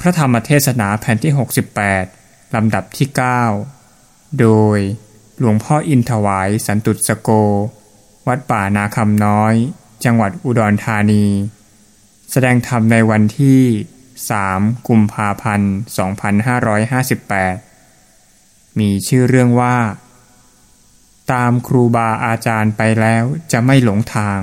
พระธรรมเทศนาแผ่นที่ 68 ลำดับที่ 9 โดยหลวงพ่ออินถวายสันตุสโก วัดป่านาคำน้อย จังหวัดอุดรธานี แสดงธรรมในวันที่ 3 กุมภาพันธ์ 2558 มีชื่อเรื่องว่า ตามครูบาอาจารย์ไปแล้วจะไม่หลงทาง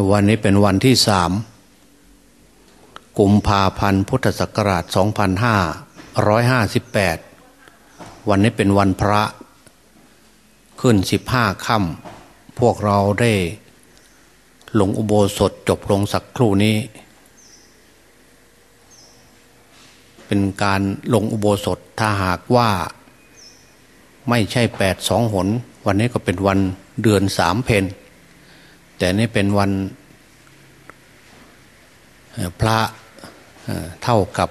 วันนี้เป็นวันที่สามกุมภาพันธ์พุทธศักราช 2558 วันนี้เป็นวันพระ ขึ้น 15ค่ำพวกเราได้หลงอุโบสถจบลงสักครู่นี้ เป็นการลงอุโบสถถ้าหากว่า ไม่ใช่แปดสองหน วันนี้ก็เป็นวันเดือนสามเพน แต่นี่เป็นวันพระเท่ากับ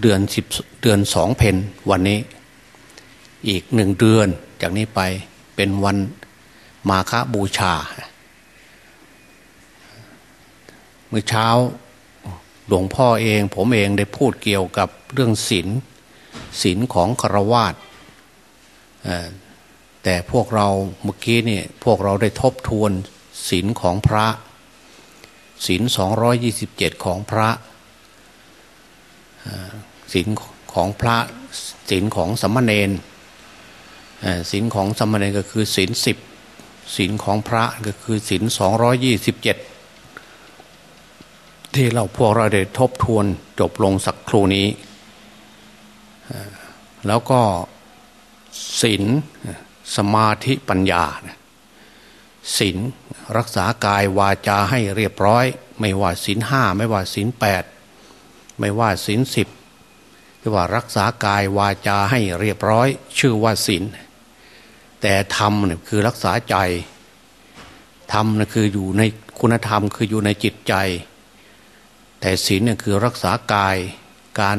เดือนสิบเดือนสองเพนวันนี้ อีกหนึ่งเดือนจากนี้ไปเป็นวันมาฆบูชา เมื่อเช้าหลวงพ่อเองผมเองได้พูดเกี่ยวกับเรื่องศีลศีลของครวาต แต่พวกเราเมื่อกี้เนี่ยพวกเราได้ทบทวนศีลของพระศีลสองร้อยยี่สิบเจ็ดของพระศีลของพระศีลของสมณเณรศีลของสมณเณรก็คือศีลสิบศีลของพระก็คือศีลสองร้อยยี่สิบเจ็ดที่เราพวกเราได้ทบทวนจบลงสักครู่นี้ แล้วก็ศีล สมาธิปัญญาศีลรักษากายวาจาให้เรียบร้อย ไม่ว่าศีลห้าไม่ว่าศีลแปดไม่ว่าศีลสิบที่ว่ารักษากายวาจาให้เรียบร้อย ชื่อว่าศีลแต่ธรรมเนี่ยคือรักษาใจธรรมนะคืออยู่ในคุณธรรมคืออยู่ในจิตใจ แต่ศีลเนี่ยคือรักษากาย การ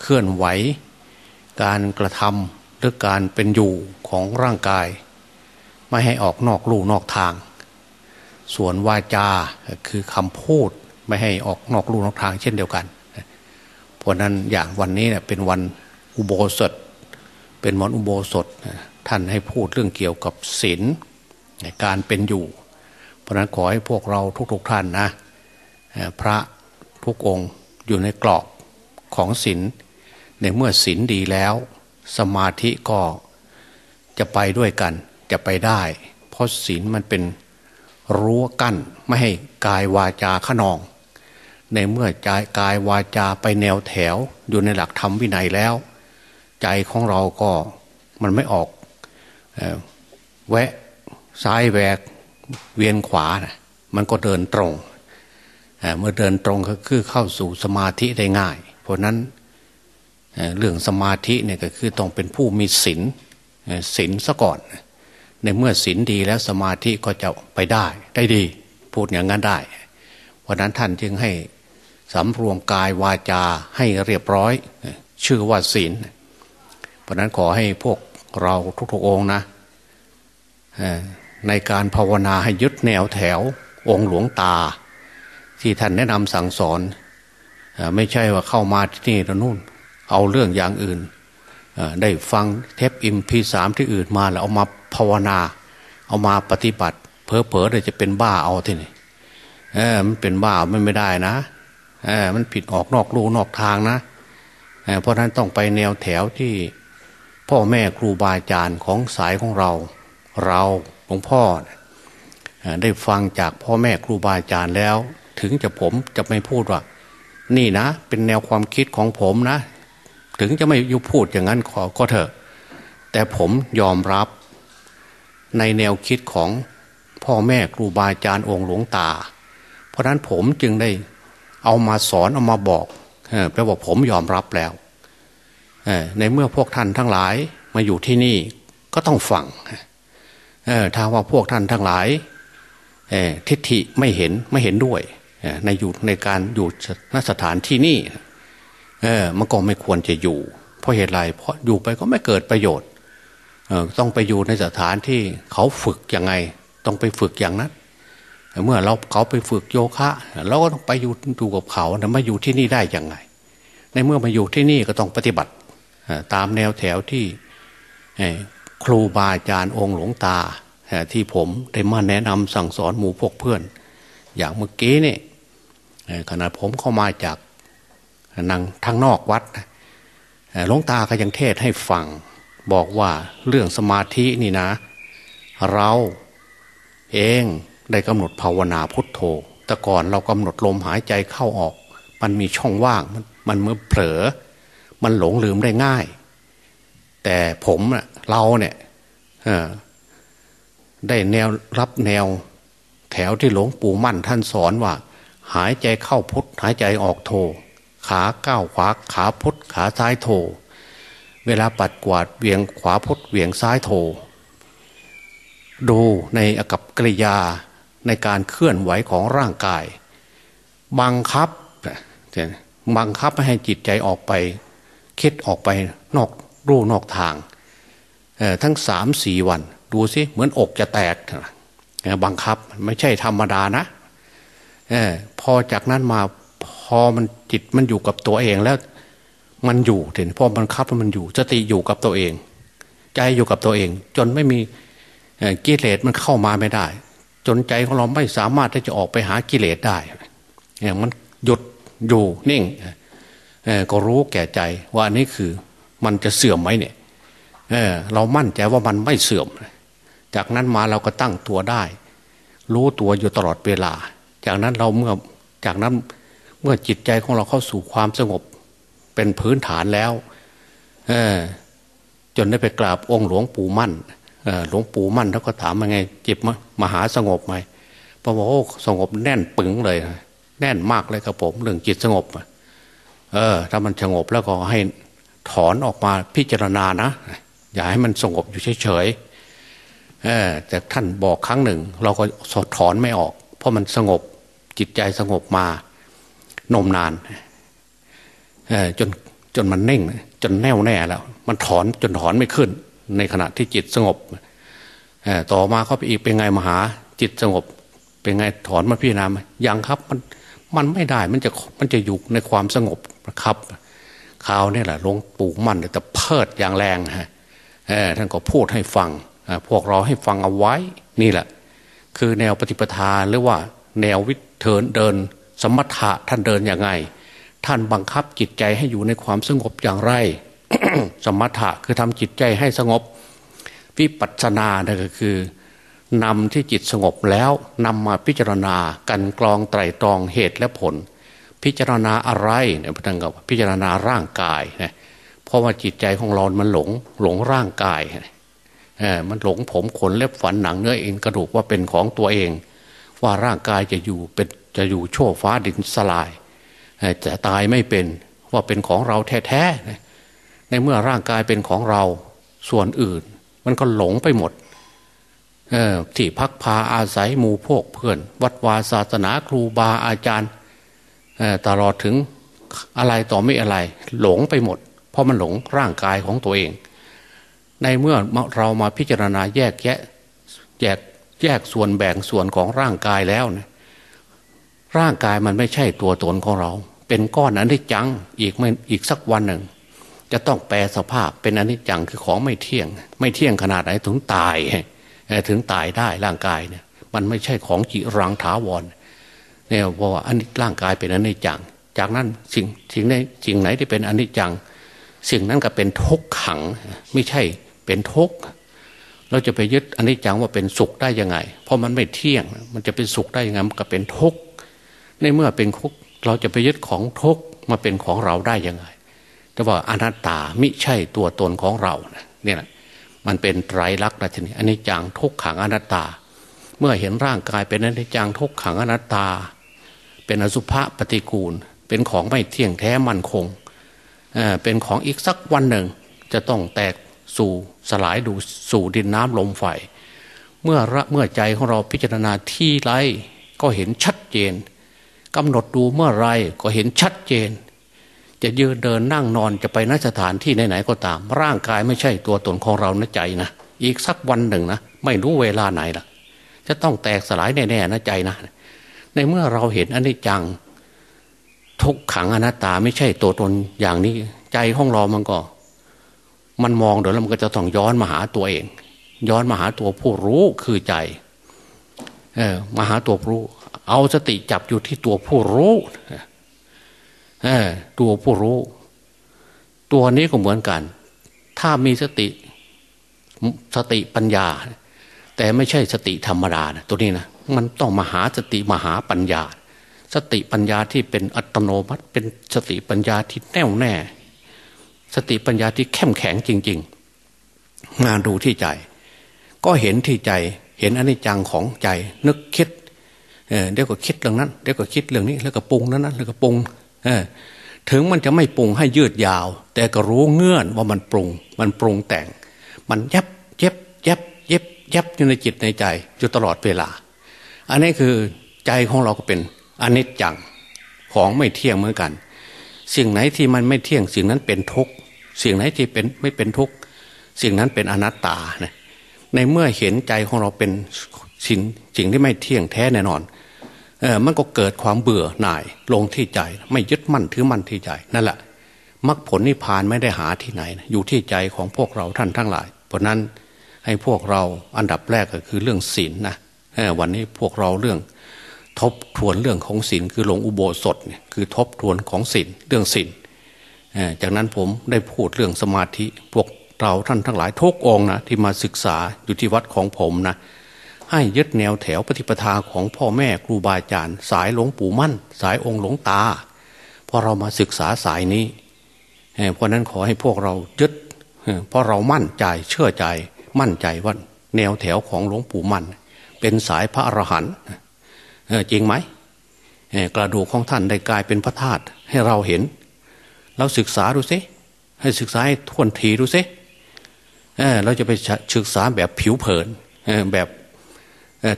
เคลื่อนไหว การกระทำ หรือการเป็นอยู่ของร่างกาย ไม่ให้ออกนอกลู่นอกทาง ส่วนวาจาคือคำพูดไม่ให้ออกนอกลู่นอกทางเช่นเดียวกันเพราะนั้นอย่างวันนี้เนี่ยเป็นวันอุโบสถ เป็นวันอุโบสถท่านให้พูดเรื่องเกี่ยวกับศีลในการเป็นอยู่ เพราะนั้นขอให้พวกเราทุกๆทท่านนะพระทุกองค์อยู่ในกรอบของศีลในเมื่อศีลดีแล้ว สมาธิก็จะไปด้วยกัน จะไปได้ เพราะศีลมันเป็นรั้วกั้นไม่ให้กายวาจาขนอง ในเมื่อใจกายวาจาไปแนวแถวอยู่ในหลักธรรมวินัยแล้ว ใจของเราก็มันไม่ออกแวะซ้ายแวกเวียนขวานะมันก็เดินตรงเมื่อเดินตรงก็คือเข้าสู่สมาธิได้ง่าย เพราะนั้น เรื่องสมาธิเนี่ยก็คือต้องเป็นผู้มีศีลศีลซะก่อน ในเมื่อศีลดีแล้วสมาธิก็จะไปได้ได้ดี พูดอย่างนั้นได้ เพราะนั้นท่านจึงให้สำรวมกายวาจาให้เรียบร้อย ชื่อว่าศีล เพราะนั้นขอให้พวกเราทุกๆองนะในการภาวนาให้ยึดแนวแถวองค์หลวงตา ที่ท่านแนะนำสั่งสอน ไม่ใช่ว่าเข้ามาที่นี่แล้วนู่น เอาเรื่องอย่างอื่นได้ฟังเทปอิมพีสามที่อื่นมาแล้วเอามาภาวนา เอามาปฏิบัติ เพอเพอเดี๋ยวจะเป็นบ้าเอาที่นี่เออมันเป็นบ้ามันไม่ได้นะเออมันผิดออกนอกรูนอกทางนะเเพราะนั้นต้องไปแนวแถวที่พ่อแม่ครูบาอาจารย์ของสายของเรา เราหลวงพ่อได้ฟังจากพ่อแม่ครูบาอาจารย์แล้ว ถึงจะผมจะไม่พูดว่า นี่นะ เป็นแนวความคิดของผมนะ ถึงจะไม่ยุพูดอย่างนั้นขอก็เถอะ แต่ผมยอมรับในแนวคิดของพ่อแม่ครูบาอาจารย์องค์หลวงตา เพราะนั้นผมจึงได้เอามาสอนเอามาบอกแปลว่าผมยอมรับแล้วในเมื่อพวกท่านทั้งหลายมาอยู่ที่นี่ก็ต้องฟังถ้าว่าพวกท่านทั้งหลายทิฏฐิไม่เห็นไม่เห็นด้วยในอยู่ในการอยู่ณสถานที่นี่ เออมันก็ไม่ควรจะอยู่ เพราะเหตุไรเพราะอยู่ไปก็ไม่เกิดประโยชน์เออต้องไปอยู่ในสถานที่เขาฝึกยังไง ต้องไปฝึกอย่างนั้นเมื่อเราเขาไปฝึกโยคะเราก็ต้องไปอยู่ดูกับเขาแต่มาอยู่ที่นี่ได้ยังไง ในเมื่อมาอยู่ที่นี่ก็ต้องปฏิบัติตามแนวแถวที่ครูบาอาจารย์องค์หลวงตาที่ผมได้มาแนะนำสั่งสอนหมู่พวกเพื่อน อย่างเมื่อกี้นี่ขณะผมเข้ามาจาก นังทางนอกวัดหลวงตาก็ยังเทศให้ฟัง บอกว่าเรื่องสมาธินี่นะ เราเองได้กำหนดภาวนาพุทโธ แต่ก่อนเรากำหนดลมหายใจเข้าออก มันมีช่องว่าง มันมันเมื่อเผลอ มันหลงลืมได้ง่าย แต่ผมเราเนี่ยได้แนวรับแนวแถวที่หลวงปู่มั่นท่านสอนว่า หายใจเข้าพุทหายใจออกโท ขาก้าวขวาขาพุทขาซ้ายโทเวลาปัดกวาดเวียงขวาพุทเวียงซ้ายโทดูในอากับกริยาในการเคลื่อนไหวของร่างกาย บังคับบังคับไม่ให้จิตใจออกไปคิดออกไปนอกรูนอกทางทั้งสามสี่วัน ดูสิเหมือนอกจะแตกบังคับไม่ใช่ธรรมดานะอพอจากนั้นมา อมันจิตมันอยู่กับตัวเองแล้ว มันอยู่ถึงพอบังคับมันอยู่สติอยู่กับตัวเอง ใจอยู่กับตัวเอง จนไม่มีกิเลสมันเข้ามาไม่ได้ จนใจของเราไม่สามารถที่จะออกไปหากิเลสได้เนี่ยมันหยุดอยู่นิ่งก็รู้แก่ใจว่านี่คือมันจะเสื่อมไหมเนี่ยเเรามั่นใจว่ามันไม่เสื่อม จากนั้นมาเราก็ตั้งตัวได้ รู้ตัวอยู่ตลอดเวลา จากนั้นเราเมื่อจากนั้น เมื่อจิตใจของเราเข้าสู่ความสงบ เป็นพื้นฐานแล้วจนได้ไปกราบองค์หลวงปู่มั่นหลวงปู่มั่นเขาก็ถามมาไงจิตมหาสงบไหมพระบอกโอ้สงบแน่นปึงเลยแน่นมากเลยครับผมเรื่องจิตสงบเออ ถ้ามันสงบแล้วก็ให้ถอนออกมาพิจารณานะอย่าให้มันสงบอยู่เฉยๆเออแต่ท่านบอกครั้งหนึ่ง เราก็สดถอนไม่ออก เพราะมันสงบจิตใจสงบมา นมนานจนจนมันเน่ง จนแน่วแน่แล้ว มันถอนจนถอนไม่ขึ้น ในขณะที่จิตสงบต่อมาเขาไปอีกเป็นไงมหาจิตสงบ เป็นไงถอนมาพี่นายังครับมันมันไม่ได้มันจะมันจะอยู่ในความสงบครับข่าวนี่แหละหลวงปู่มั่นแต่เพิดอย่างแรงฮะท่านก็พูดให้ฟังพวกเราให้ฟังเอาไว้นี่แหละ คือแนวปฏิปทาหรือว่า แนววิเทินเดิน สมถะท่านเดินอย่างไง ท่านบังคับจิตใจให้อยู่ในความสงบอย่างไร สมถะคือทำจิตใจให้สงบ วิปัสสนาเนี่ยก็คือนำที่จิตสงบแล้วนำมาพิจารณากันกรองไตรตรองเหตุและผล พิจารณาอะไรเนี่ยพระท่านก็พิจารณาร่างกายนะเพราะว่าจิตใจของเรา มันหลงหลงร่างกายเออมันหลงผมขนเล็บฝันหนังเนื้อเอ็นกระดูกว่าเป็นของตัวเอง ว่าร่างกายจะอยู่เป็น จะอยู่โชคฟ้าดินสลายจะตายไม่เป็นว่าเป็นของเราแท้ๆในเมื่อร่างกายเป็นของเราส่วนอื่น มันก็หลงไปหมดที่พักพาอาศัยหมู่พวกเพื่อน วัดวาศาสนาครูบาอาจารย์ตลอดถึงอะไรต่อไม่อะไร หลงไปหมด เพราะมันหลงร่างกายของตัวเอง ในเมื่อเรามาพิจารณาแยกแยะแยกแยกส่วนแบ่งส่วนของร่างกายแล้วนะ ร่างกายมันไม่ใช่ตัวตนของเรา เป็นก้อนอนที่จังอีกไม่อีกสักวันหนึ่ง จะต้องแปลสภาพเป็นอนิจจังคือของไม่เที่ยง ไม่เที่ยงขนาดไหนถึงตายถึงตายได้ร่างกายเนี่ยมันไม่ใช่ของจิรังถาวรเนี่ยเพราะว่าอันร่างกายเป็นอนิจจัง จากนั้นสิ่งสิ่งไหนสิ่งไหนที่เป็นอนิจจัง สิ่งนั้นก็เป็นทุกขัง ไม่ใช่เป็นทุกเราจะไปยึดอนิจจังว่าเป็นสุขได้ยังไง เพราะมันไม่เที่ยง มันจะเป็นสุขได้ยังไงมันก็เป็นทุก ในเมื่อเป็นทุกเราจะไปยึดของทุกมาเป็นของเราได้ยังไง แต่ว่าอนัตตามิใช่ตัวตนของเราเนี่ยมันเป็นไตรลักษณ์นะทีนี้อันนี้จังทุกขังอนัตตา เมื่อเห็นร่างกายเป็นอนิจจังทุกขังอนัตตา เป็นอสุภะปฏิกูล เป็นของไม่เที่ยงแท้มั่นคงเเป็นของอีกสักวันหนึ่ง จะต้องแตกสู่สลายดูสู่ดินน้ำลมไฟเมื่อเมื่อใจของเราพิจารณาที่ไรก็เห็นชัดเจน กำหนดดูเมื่อไรก็เห็นชัดเจน จะยืนเดินนั่งนอนจะไปนสถานที่ไหนๆก็ตาม ร่างกายไม่ใช่ตัวตนของเรานะใจนะอีกสักวันหนึ่งนะไม่รู้เวลาไหนล่ะ จะต้องแตกสลายแน่ๆนะใจนะ ในเมื่อเราเห็นอนิจจัง ทุกขังอนัตตาไม่ใช่ตัวตนอย่างนี้ ใจของเรามันก็ มันมองเดี๋ยวแล้วมันก็จะต้องย้อนมาหาตัวเอง ย้อนมาหาตัวผู้รู้คือใจ เออมาหาตัวรู้ เอาสติจับอยู่ที่ตัวผู้รู้ตัวผู้รู้ ตัวนี้ก็เหมือนกัน ถ้ามีสติสติปัญญา แต่ไม่ใช่สติธรรมดานะตัวนี้นะมันต้องมหาสติมหาปัญญา สติปัญญาที่เป็นอัตโนมัติเป็นสติปัญญาที่แน่วแน่ สติปัญญาที่เข้มแข็งจริง ๆ งานดูที่ใจ ก็เห็นที่ใจ เห็นอนิจจังของใจ นึกคิด เดี๋ยวก็คิดเรื่องนั้นเดี๋ยวก็คิดเรื่องนี้แล้วก็ปรุงนั้นนั้นแล้วก็ปรุงถึงมันจะไม่ปรุงให้ยืดยาว แต่ก็รู้เงื่อนว่ามันปรุง มันปรุงแต่ง มันยับเย็บยับเย็บยับอยู่ในจิตในใจอยู่ตลอดเวลา อันนี้คือใจของเราก็เป็นอนิจจังของไม่เที่ยงเหมือนกัน สิ่งไหนที่มันไม่เที่ยง สิ่งนั้นเป็นทุกข์สิ่งไหนที่เป็นไม่เป็นทุกข์สิ่งนั้นเป็นอนัตตานะในเมื่อเห็นใจของเราเป็นสิ่งสิ่งที่ไม่เที่ยงแท้แน่นอน มันก็เกิดความเบื่อหน่ายลงที่ใจ ไม่ยึดมั่นถือมั่นที่ใจนั่นแหละมรรคผลนิพพานไม่ได้หาที่ไหน อยู่ที่ใจของพวกเราท่านทั้งหลาย เพราะนั้นให้พวกเราอันดับแรกก็คือเรื่องศีลนนะวันนี้พวกเราเรื่อง ทบทวนเรื่องของศีลคือลงอุโบสถเนี่ยคือทบทวนของศีลเรื่องศีลจากนั้นผมได้พูดเรื่องสมาธิ พวกเราท่านทั้งหลายทุกองนะที่มาศึกษาอยู่ที่วัดของผมนะ ให้ยึดแนวแถวปฏิปทาของพ่อแม่ครูบาอาจารย์ สายหลวงปู่มั่น สายองค์หลวงตาพอเรามาศึกษาสายนี้เพราะนั้นขอให้พวกเรายึดเพราะเรามั่นใจเชื่อใจมั่นใจว่าแนวแถวของหลวงปู่มั่น เป็นสายพระอรหันต์จริงไหมกระดูกของท่านได้กลายเป็นพระธาตุให้เราเห็น เราศึกษาดูสิให้ศึกษาให้ทวนทีดูสิเราจะไปศึกษาแบบผิวเผินแบบ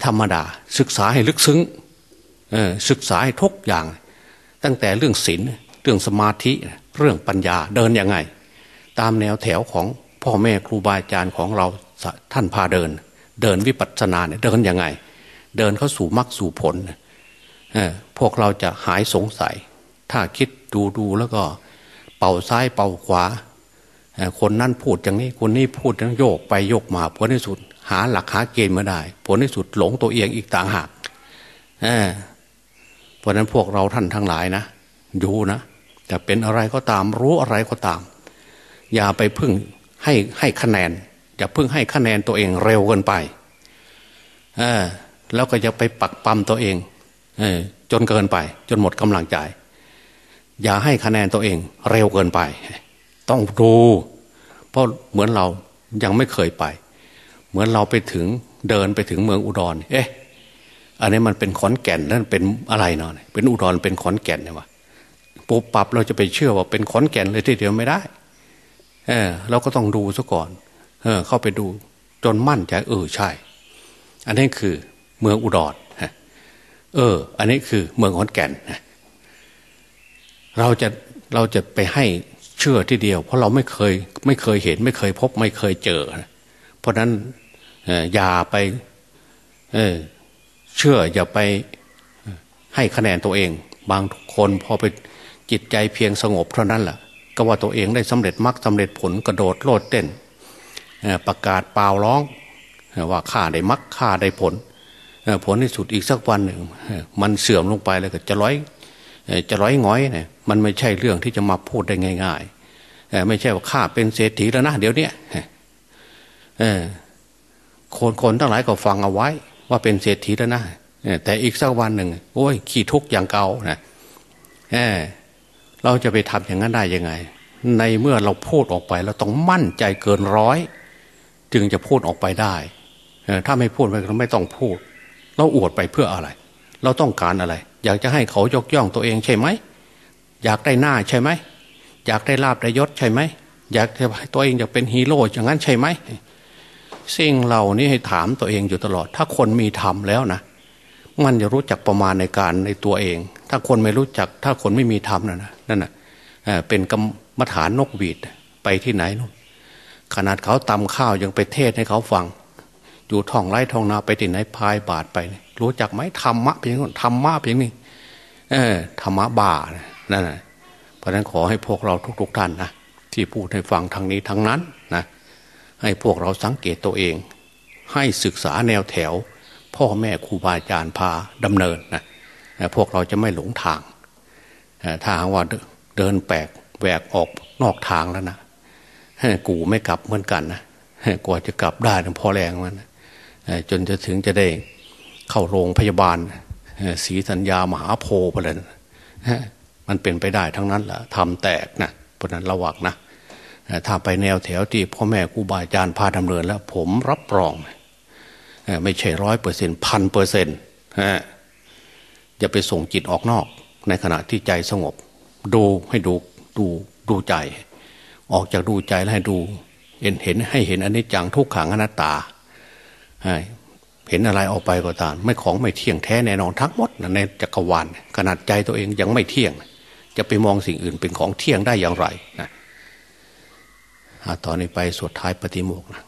ธรรมดา ศึกษาให้ลึกซึ้งศึกษาให้ทุกอย่าง ตั้งแต่เรื่องศีลเรื่องสมาธิเรื่องปัญญาเดินยังไง ตามแนวแถวของพ่อแม่ครูบาอาจารย์ของเราท่านพาเดิน เดินวิปัสสนาเนี่ยเดินยังไง เดินเข้าสู่มรรคสู่ผลพวกเราจะหายสงสัย ถ้าคิดดูดูแล้วก็ เป่าซ้ายเป่าขวา คนนั่นพูดอย่างนี้คนนี้พูดอย่างโยกไปโยกมาผลที่สุด หาหลักหาเกณฑ์ไมาได้ ผลที่สุดหลงตัวเองอีกต่างหากเพราะนั้นพวกเราท่านทั้งหลายนะดูนะจะเป็นอะไรก็ตามรู้อะไรก็ตาม อย่าไปพึ่งให้ให้คะแนนอย่าพึ่งให้คะแนนตัวเองเร็วเกินไปเออแล้วก็จะไปปักปั๊มตัวเองเออจนเกินไป จนหมดกำลังใจ อย่าให้คะแนนตัวเองเร็วเกินไป ต้องดูเพราะเหมือนเรายังไม่เคยไป เหมือนเราไปถึงเดินไปถึงเมืองอุดร เอ๊ะ อันนี้มันเป็นขอนแก่นนั่นเป็นอะไรเนาะเป็นอุดรเป็นขอนแก่นเนี่ยวะปุ๊บปับเราจะไปเชื่อว่าเป็นขอนแก่นเลยทีเดียวไม่ได้ เออ เราก็ต้องดูซะก่อน เออ เข้าไปดูจนมั่นใจเออใช่ อันนี้คือเมืองอุดรเออ อันนี้คือเมืองขอนแก่นเราจะเราจะไปให้ ชื่อที่เดียว เพราะเราไม่เคยไม่เคยเห็น ไม่เคยพบ ไม่เคยเจอ เพราะนั้นอย่าไปเชื่ออย่าไปให้คะแนนตัวเอง บางคนพอไปจิตใจเพียงสงบเท่านั้นแหละก็ว่าตัวเองได้สำเร็จมรรคสาเร็จผลกระโดดโลดเต้นประกาศเปล่าร้อง ว่าข้าได้มรรคข้าได้ผล ผลที่สุดอีกสักวันหนึ่ง มันเสื่อมลงไปแล้วก็จะร้อยจะร้อยง้อยเนี่ยมันไม่ใช่เรื่องที่จะมาพูดได้ง่าย ไม่ใช่ว่าข้าเป็นเศรษฐีแล้วนะเดี๋ยวนี้คนคนทั้งหลายก็ฟังเอาไว้ ว่าเป็นเศรษฐีแล้วนะแต่อีกสักวันหนึ่งโอ้ยขี้ทุกข์อย่างเก่านะเราจะไปทำอย่างนั้นได้ยังไง ในเมื่อเราพูดออกไปเราต้องมั่นใจเกินร้อย จึงจะพูดออกไปได้ถ้าไม่พูดไปเราไม่ต้องพูด เราอวดไปเพื่ออะไร เราต้องการอะไร อยากจะให้เขายกย่องตัวเองใช่ไหม อยากได้หน้าใช่ไหม อยากได้ลาบได้ยศใช่ไหมอยากตัวเองจะเป็นฮีโร่อย่างนั้นใช่ไหมสิ่งเหล่านี้ให้ถามตัวเองอยู่ตลอด ถ้าคนมีธรรมแล้วนะมันจะรู้จักประมาณในการในตัวเอง ถ้าคนไม่รู้จัก ถ้าคนไม่มีธรรมนะนะนั่นนะเป็นกรรมฐานนกหวีดไปที่ไหนนู่นขนาดเขาตำข้าวยังไปเทศให้เขาฟัง อยู่ท่องไร่ท่องนาไปที่ไหนพายบาทไป รู้จักไหมธรรมะเพียงธรรมะเพียงนี้เออธรรมะบ้านั่นแหละ ราะฉะนั้นขอให้พวกเราทุก ๆ ท่านนะที่พูดให้ฟังทางนี้ทั้งนั้นนะให้พวกเราสังเกตตัวเอง ให้ศึกษาแนวแถว พ่อแม่ครูบาอาจารย์พาดำเนินนะพวกเราจะไม่หลงทางถ้าหากว่าเดินแปลกแหวกออกนอกทางแล้วนะกูไม่กลับเหมือนกันนะกว่าจะกลับได้พอแรงมันจนจะถึงจะได้เข้าโรงพยาบาลศรีสัญญามหาโพไปเลย มันเป็นไปได้ทั้งนั้นแหละทำแตกนะเพราะนั้นระวังนะถ้าไปแนวแถวที่พ่อแม่ครูบาอาจารย์พาดำเนินแล้ว ผมรับรอง ไม่ใช่ร้อยเปอร์เซ็นต์พันเปอร์เซ็นต์จะไปส่งจิตออกนอก ในขณะที่ใจสงบ ดูให้ดูดูดูใจ ออกจากดูใจแล้วให้ดูเห็นเห็นให้เห็นอันนี้จังทุกขังอนัตตาเห็นอะไรออกไปก็ตาม ไม่ของไม่เที่ยงแท้แน่นอนทั้งหมดในจักรวาลขนาดใจตัวเองยังไม่เที่ยง จะไปมองสิ่งอื่นเป็นของเที่ยงได้อย่างไรนะตอนนี้ไปสุดท้ายปฏิโมกข์นะ